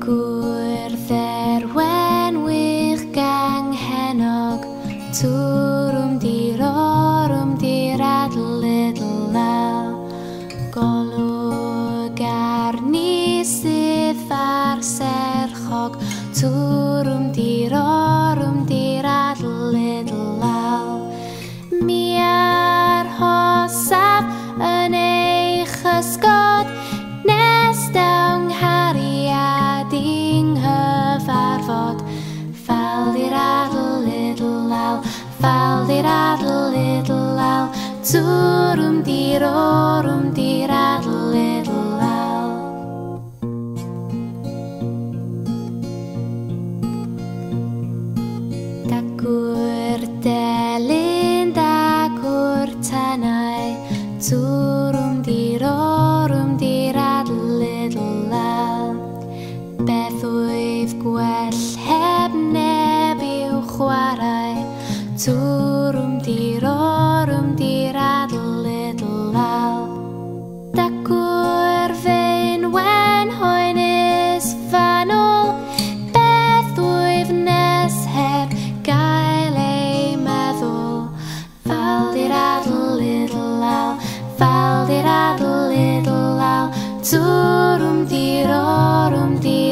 aku dirorum dirad little al Mi ar hosaf yn eich ysgod Nes dawn nghariad i'n hyfarfod. Fal dirad little al Fal dirad little al Twrwm dirorum well heb neb i'w chwarae. Tŵrwm dir orwm dir adlyd lal Dagwr fe'n wen hoenus fanol Beth wyf nes heb gael ei meddwl. Fal dir adl adlyd lal Fal dir adlyd lal Tŵrwm dir orwm dir